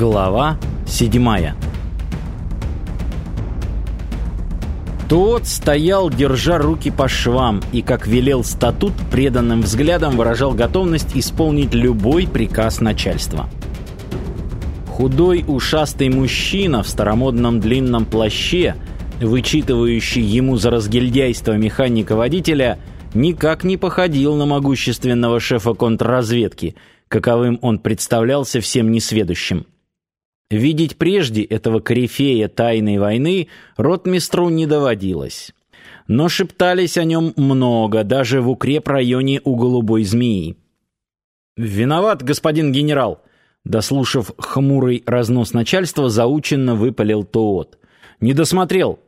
Глава седьмая Тот стоял, держа руки по швам, и, как велел статут, преданным взглядом выражал готовность исполнить любой приказ начальства. Худой ушастый мужчина в старомодном длинном плаще, вычитывающий ему за разгильдяйство механика-водителя, никак не походил на могущественного шефа контрразведки, каковым он представлялся всем несведущим. Видеть прежде этого корифея тайной войны ротмистру не доводилось. Но шептались о нем много, даже в укрепрайоне у Голубой Змеи. «Виноват, господин генерал!» Дослушав хмурый разнос начальства, заученно выпалил Тоот. «Не досмотрел».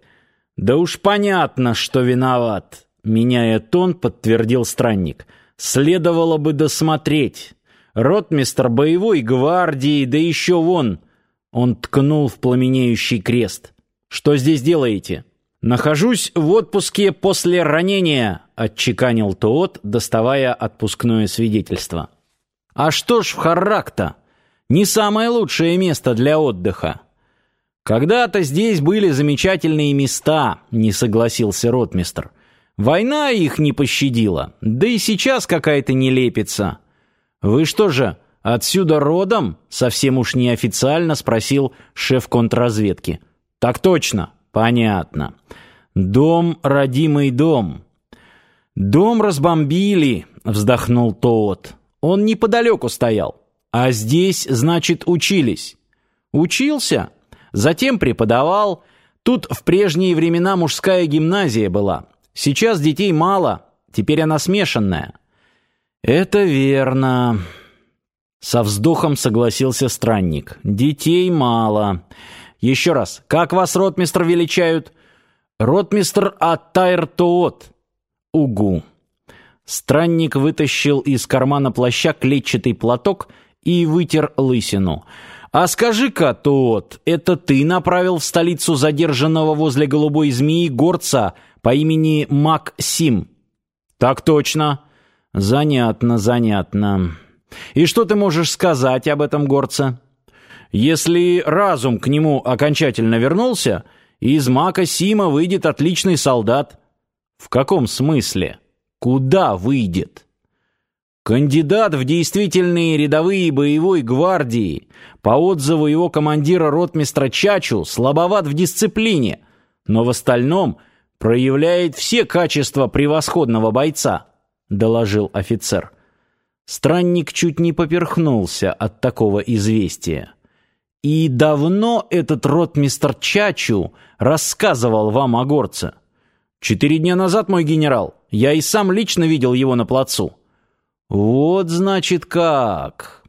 «Да уж понятно, что виноват», — меняя тон, подтвердил странник. «Следовало бы досмотреть. Ротмистр боевой гвардии, да еще вон...» Он ткнул в пламенеющий крест. «Что здесь делаете?» «Нахожусь в отпуске после ранения», — отчеканил Тоот, доставая отпускное свидетельство. «А что ж в Харрак-то?» не самое лучшее место для отдыха. Когда-то здесь были замечательные места, не согласился ротмистр. Война их не пощадила, да и сейчас какая-то нелепица. Вы что же, отсюда родом? Совсем уж неофициально спросил шеф контрразведки. Так точно, понятно. Дом, родимый дом. Дом разбомбили, вздохнул Тоот. Он неподалеку стоял. А здесь, значит, учились. Учился, затем преподавал. Тут в прежние времена мужская гимназия была. Сейчас детей мало, теперь она смешанная. Это верно. Со вздохом согласился странник. Детей мало. Еще раз, как вас ротмистр величают? Ротмистр Атайртоот. Угу. Странник вытащил из кармана плаща клетчатый платок и вытер лысину. «А скажи-ка, тот, это ты направил в столицу задержанного возле голубой змеи горца по имени Максим?» «Так точно». «Занятно, занятно. И что ты можешь сказать об этом горце?» «Если разум к нему окончательно вернулся, из Мака Сима выйдет отличный солдат». «В каком смысле? Куда выйдет?» Кандидат в действительные рядовые боевой гвардии, по отзыву его командира ротмистра Чачу, слабоват в дисциплине, но в остальном проявляет все качества превосходного бойца, доложил офицер. Странник чуть не поперхнулся от такого известия. И давно этот ротмистр Чачу рассказывал вам о горце? Четыре дня назад, мой генерал, я и сам лично видел его на плацу. «Вот, значит, как!»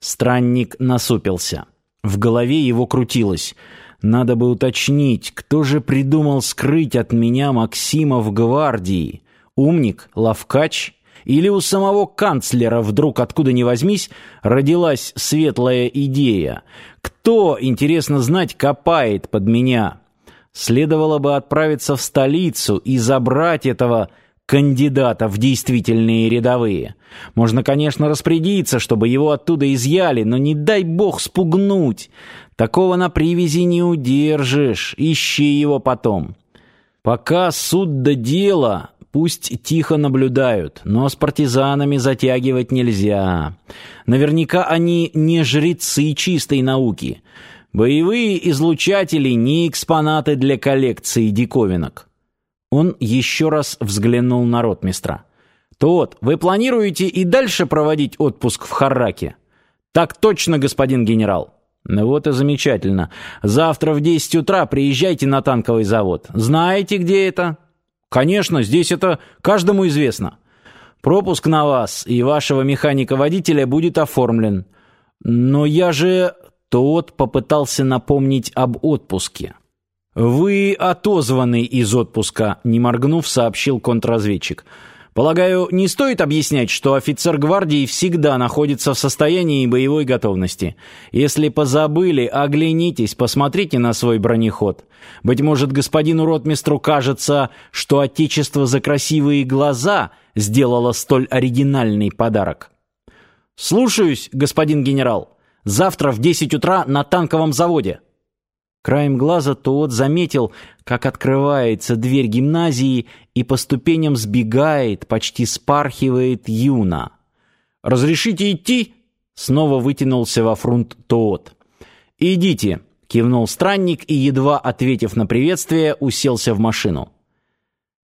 Странник насупился. В голове его крутилось. «Надо бы уточнить, кто же придумал скрыть от меня Максима в гвардии? Умник? Лавкач?» Или у самого канцлера вдруг откуда ни возьмись родилась светлая идея? Кто, интересно знать, копает под меня? Следовало бы отправиться в столицу и забрать этого кандидата в действительные рядовые. Можно, конечно, распорядиться, чтобы его оттуда изъяли, но не дай бог спугнуть. Такого на привязи не удержишь, ищи его потом. Пока суд до дела, пусть тихо наблюдают, но с партизанами затягивать нельзя. Наверняка они не жрецы чистой науки. Боевые излучатели не экспонаты для коллекции диковинок. Он еще раз взглянул на ротмистра. «Тот, вы планируете и дальше проводить отпуск в Харраке?» «Так точно, господин генерал». «Ну вот и замечательно. Завтра в 10 утра приезжайте на танковый завод. Знаете, где это?» «Конечно, здесь это каждому известно. Пропуск на вас и вашего механика-водителя будет оформлен. Но я же...» Тот попытался напомнить об отпуске. «Вы отозваны из отпуска», — не моргнув, сообщил контрразведчик. «Полагаю, не стоит объяснять, что офицер гвардии всегда находится в состоянии боевой готовности. Если позабыли, оглянитесь, посмотрите на свой бронеход. Быть может, господину ротмистру кажется, что Отечество за красивые глаза сделало столь оригинальный подарок». «Слушаюсь, господин генерал». Завтра в 10 утра на танковом заводе». Краем глаза тот заметил, как открывается дверь гимназии и по ступеням сбегает, почти спархивает Юна. «Разрешите идти?» — снова вытянулся во фрунт тот. «Идите», — кивнул странник и, едва ответив на приветствие, уселся в машину.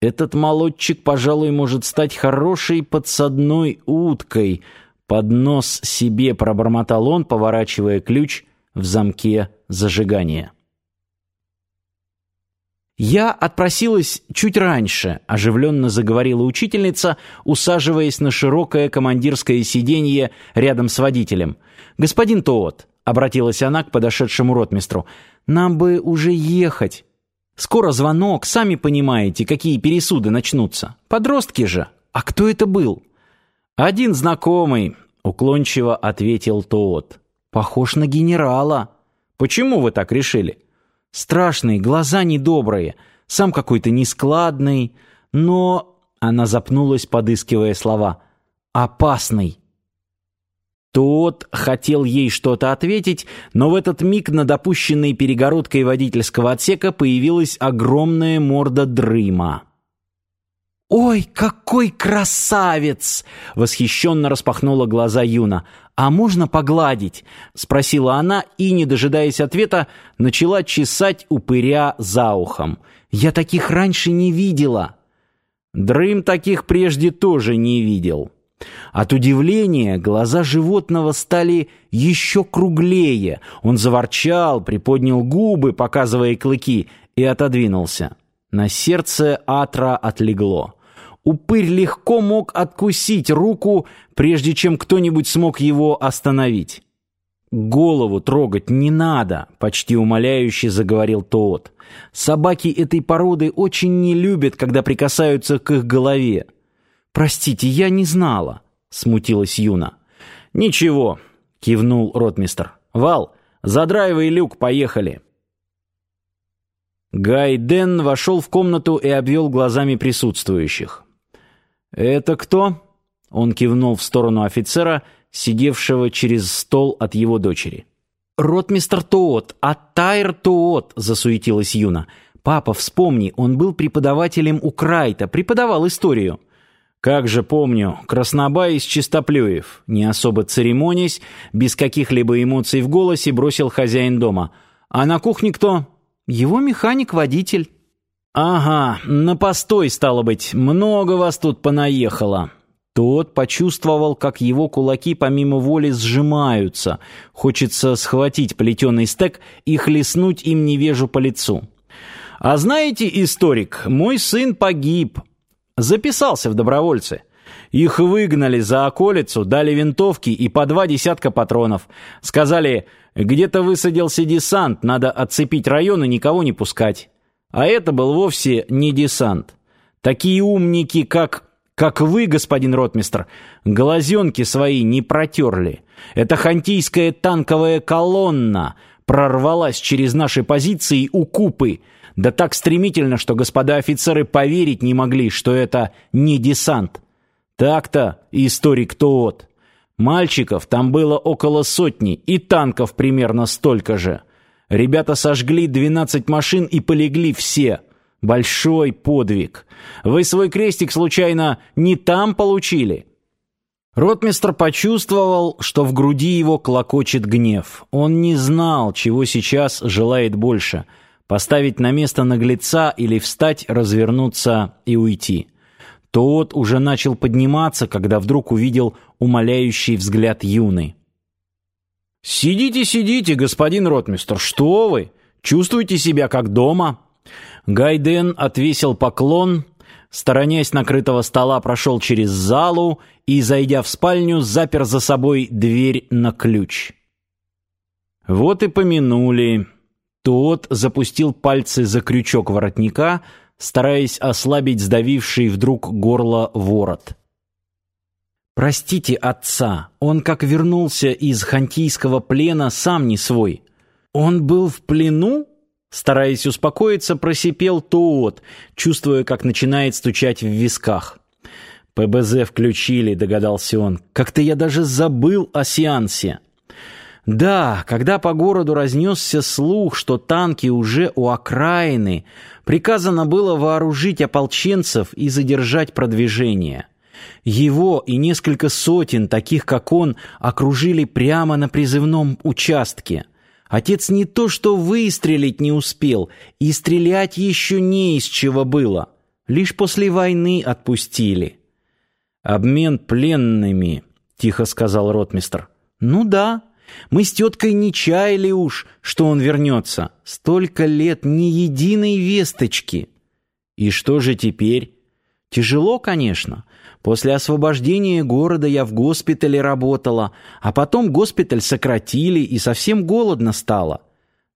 «Этот молодчик, пожалуй, может стать хорошей подсадной уткой», — под нос себе пробормотал он, поворачивая ключ в замке зажигания. «Я отпросилась чуть раньше», — оживленно заговорила учительница, усаживаясь на широкое командирское сиденье рядом с водителем. «Господин Тоот», — обратилась она к подошедшему ротмистру, — «нам бы уже ехать. Скоро звонок, сами понимаете, какие пересуды начнутся. Подростки же. А кто это был?» «Один знакомый», — уклончиво ответил Тоот. «Похож на генерала». «Почему вы так решили?» Страшный, глаза недобрые, сам какой-то нескладный, но... Она запнулась, подыскивая слова. «Опасный». Тот хотел ей что-то ответить, но в этот миг над опущенной перегородкой водительского отсека появилась огромная морда дрыма. «Ой, какой красавец!» — восхищенно распахнула глаза Юна. «А можно погладить?» — спросила она и, не дожидаясь ответа, начала чесать упыря за ухом. «Я таких раньше не видела». Дрым таких прежде тоже не видел. От удивления глаза животного стали еще круглее. Он заворчал, приподнял губы, показывая клыки, и отодвинулся. На сердце Атра отлегло. Упырь легко мог откусить руку, прежде чем кто-нибудь смог его остановить. «Голову трогать не надо», — почти умоляюще заговорил тот. «Собаки этой породы очень не любят, когда прикасаются к их голове». «Простите, я не знала», — смутилась Юна. «Ничего», — кивнул ротмистр. «Вал, задраивай люк, поехали». Гайден вошел в комнату и обвел глазами присутствующих. «Это кто?» Он кивнул в сторону офицера, сидевшего через стол от его дочери. «Ротмистер Туот, Тайр Туот!» — засуетилась Юна. «Папа, вспомни, он был преподавателем у Крайта, преподавал историю». «Как же помню, Краснобай из Чистоплюев». Не особо церемонясь, без каких-либо эмоций в голосе, бросил хозяин дома. «А на кухне кто?» «Его механик-водитель». «Ага, на постой, стало быть, много вас тут понаехало». Тот почувствовал, как его кулаки помимо воли сжимаются. Хочется схватить плетеный стек и хлестнуть им невежу по лицу. «А знаете, историк, мой сын погиб. Записался в добровольцы. Их выгнали за околицу, дали винтовки и по два десятка патронов. Сказали, где-то высадился десант, надо отцепить район и никого не пускать». А это был вовсе не десант. Такие умники, как... как вы, господин ротмистр, глазенки свои не протерли. Эта хантийская танковая колонна прорвалась через наши позиции у Купы, да так стремительно, что господа офицеры поверить не могли, что это не десант. Так-то, историк тот. Мальчиков там было около сотни, и танков примерно столько же. Ребята сожгли 12 машин и полегли все. Большой подвиг. Вы свой крестик случайно не там получили? Ротмистр почувствовал, что в груди его клокочет гнев. Он не знал, чего сейчас желает больше: поставить на место наглеца или встать, развернуться и уйти. Тот уже начал подниматься, когда вдруг увидел умоляющий взгляд Юны. «Сидите, сидите, господин ротмистр, что вы? Чувствуете себя как дома?» Гайден отвесил поклон, сторонясь накрытого стола, прошел через залу и, зайдя в спальню, запер за собой дверь на ключ. Вот и помянули. Тот запустил пальцы за крючок воротника, стараясь ослабить сдавивший вдруг горло ворот. Простите отца, он как вернулся из хантийского плена, сам не свой. Он был в плену? Стараясь успокоиться, просипел Туот, чувствуя, как начинает стучать в висках. ПБЗ включили, догадался он. Как-то я даже забыл о сеансе. Да, когда по городу разнесся слух, что танки уже у окраины, приказано было вооружить ополченцев и задержать продвижение. Его и несколько сотен таких, как он, окружили прямо на призывном участке. Отец не то что выстрелить не успел, и стрелять еще не из чего было. Лишь после войны отпустили. «Обмен пленными», — тихо сказал ротмистр. «Ну да». Мы с теткой не чаяли уж, что он вернется. Столько лет ни единой весточки. И что же теперь? Тяжело, конечно. После освобождения города я в госпитале работала, а потом госпиталь сократили и совсем голодно стало.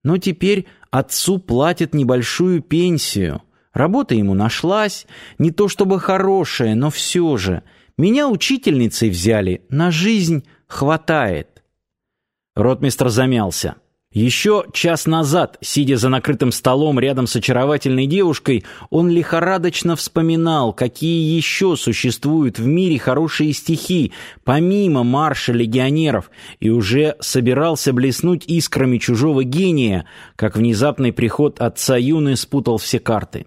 Но теперь отцу платят небольшую пенсию. Работа ему нашлась, не то чтобы хорошая, но все же. Меня учительницей взяли, на жизнь хватает. Ротмистр замялся. Еще час назад, сидя за накрытым столом рядом с очаровательной девушкой, он лихорадочно вспоминал, какие еще существуют в мире хорошие стихи, помимо марша легионеров, и уже собирался блеснуть искрами чужого гения, как внезапный приход отца Юны спутал все карты.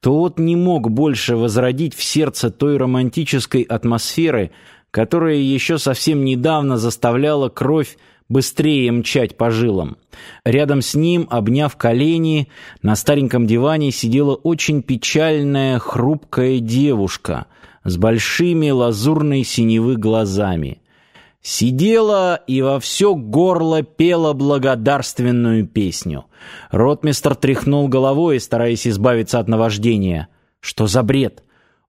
Тот не мог больше возродить в сердце той романтической атмосферы, которая еще совсем недавно заставляла кровь быстрее мчать по жилам. Рядом с ним, обняв колени, на стареньком диване сидела очень печальная, хрупкая девушка с большими лазурной синевы глазами. Сидела и во все горло пела благодарственную песню. Ротмистр тряхнул головой, стараясь избавиться от наваждения. Что за бред?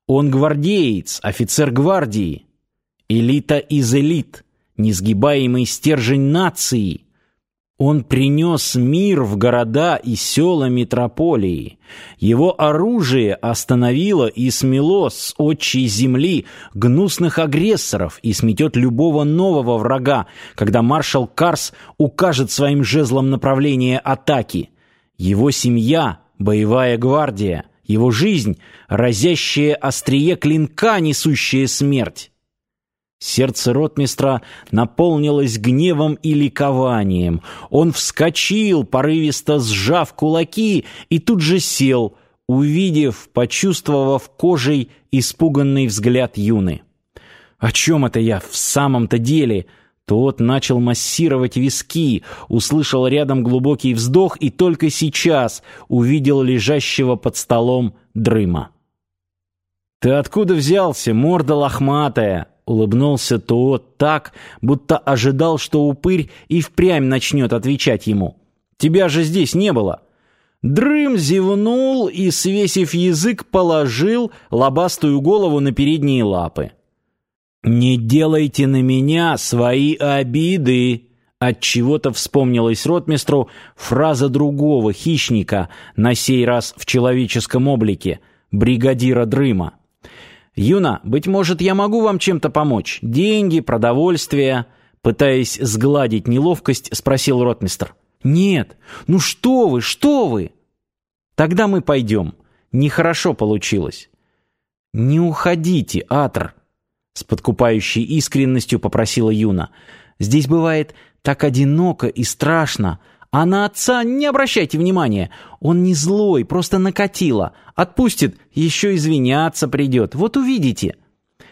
Он гвардеец, офицер гвардии. Элита из элит несгибаемый стержень нации. Он принес мир в города и села метрополии. Его оружие остановило и смело с отчей земли гнусных агрессоров и сметет любого нового врага, когда маршал Карс укажет своим жезлом направление атаки. Его семья — боевая гвардия, его жизнь — разящее острие клинка, несущее смерть. Сердце ротмистра наполнилось гневом и ликованием. Он вскочил, порывисто сжав кулаки, и тут же сел, увидев, почувствовав кожей испуганный взгляд Юны. «О чем это я в самом-то деле?» Тот начал массировать виски, услышал рядом глубокий вздох и только сейчас увидел лежащего под столом дрыма. «Ты откуда взялся, морда лохматая?» Улыбнулся тот так, будто ожидал, что упырь и впрямь начнет отвечать ему. «Тебя же здесь не было!» Дрым зевнул и, свесив язык, положил лобастую голову на передние лапы. «Не делайте на меня свои обиды!» От чего то вспомнилась ротмистру фраза другого хищника, на сей раз в человеческом облике, бригадира Дрыма. «Юна, быть может, я могу вам чем-то помочь? Деньги, продовольствие?» Пытаясь сгладить неловкость, спросил ротмистр. «Нет, ну что вы, что вы?» «Тогда мы пойдем. Нехорошо получилось». «Не уходите, Атр», — с подкупающей искренностью попросила Юна. «Здесь бывает так одиноко и страшно, а на отца не обращайте внимания. Он не злой, просто накатило. Отпустит, еще извиняться придет. Вот увидите.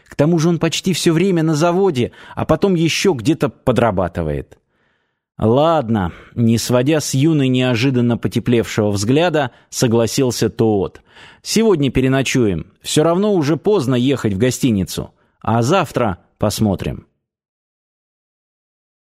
К тому же он почти все время на заводе, а потом еще где-то подрабатывает. Ладно, не сводя с юной неожиданно потеплевшего взгляда, согласился Тоот. Сегодня переночуем. Все равно уже поздно ехать в гостиницу. А завтра посмотрим.